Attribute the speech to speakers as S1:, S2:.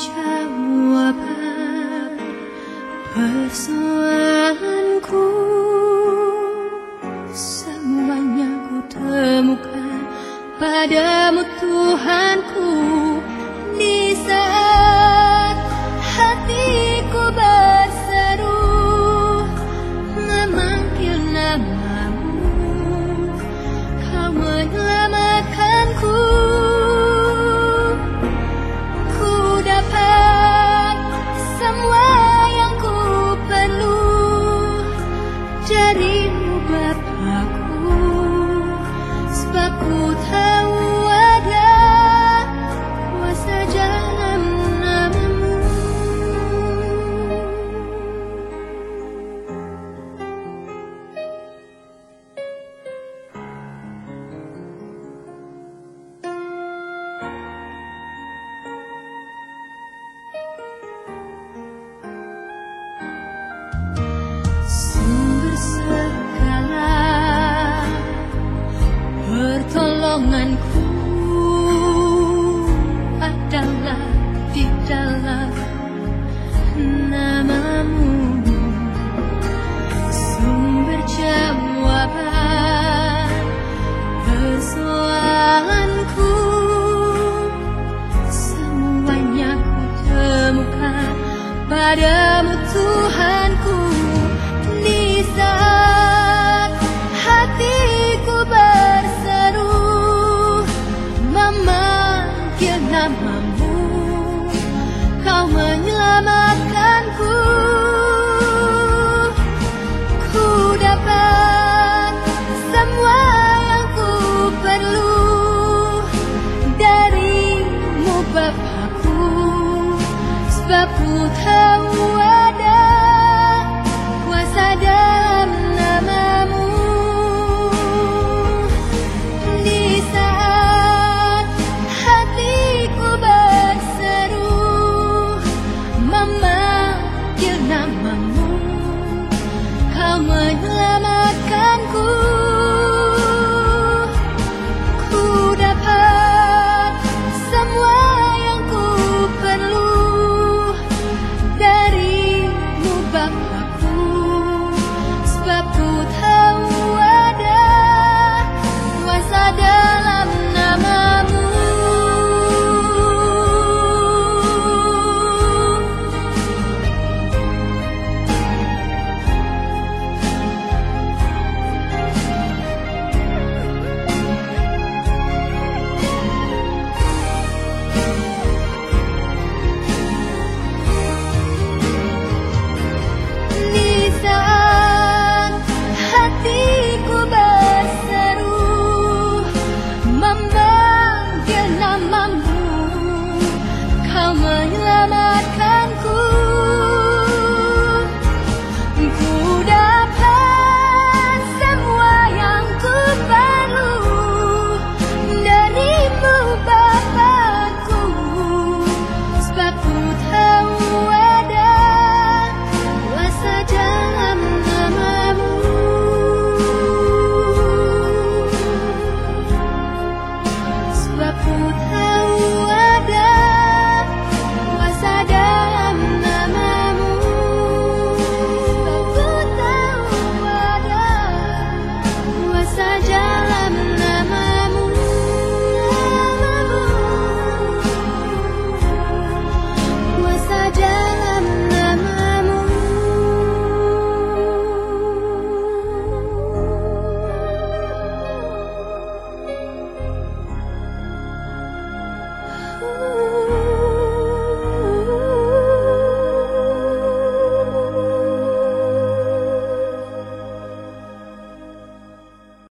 S1: jawaban persoalanku Semuanya ku temukan padamu Tuhanku. padamu Tuhanku di saat hatiku berseru memanggil namamu kau menyelamatkanku. Ku dapat Sebab ku tahu ada kuasa dalam namamu. Di saat hatiku berseru Mama Memanggil namamu. Kau menyebut you.